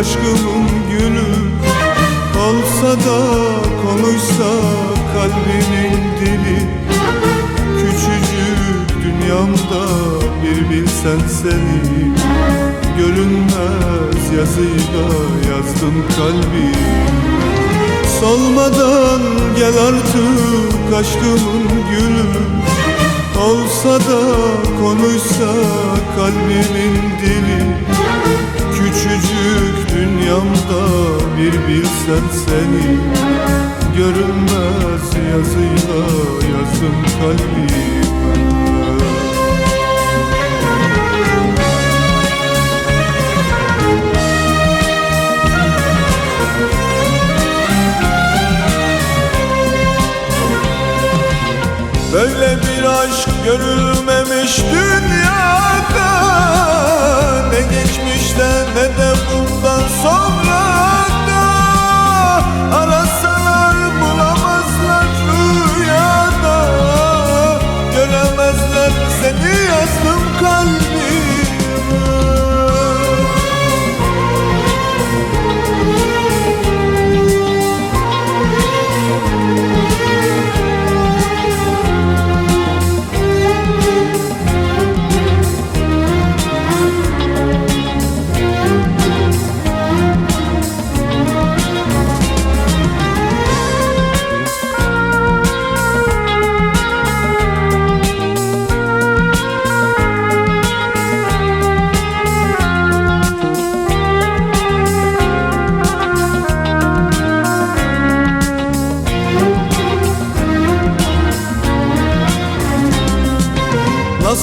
aşkımın gülü Olsa da konuşsa kalbimin dili. Küçücük dünyamda bir bilsen seni Görünmez yazıyla yazdım kalbim Solmadan gel artık aşkımın gülü Olsa da konuşsa kalbimin dünyamda bir bilsen seni Görünmez yazıyla yazdım kalbime Böyle bir aşk görülmemiş dünyada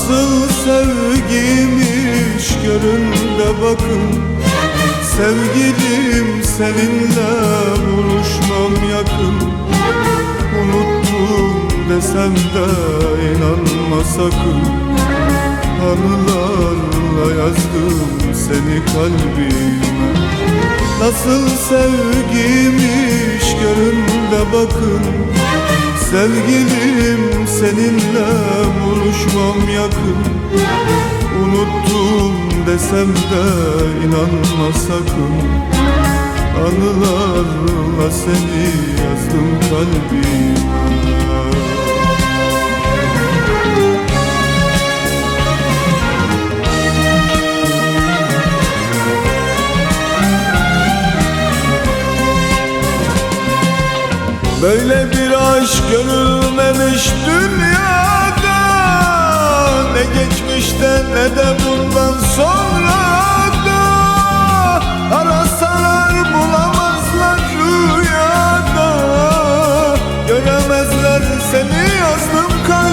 Nasıl sevgiymiş görün bakın. Sevgilim seninle buluşmam yakın. Unuttum desem de inanma sakın. Anılarla yazdım seni kalbime. Nasıl sevgiymiş görün bakın. Sevgilim seninle buluşmam yakın Unuttum desem de inanma sakın. Anılarla seni yazdım kalbime. Böyle bir aşk görülmemiş dünyada Ne geçmişte ne de bundan sonra da Arasalar bulamazlar rüyada. Göremezler seni yazdım kalbime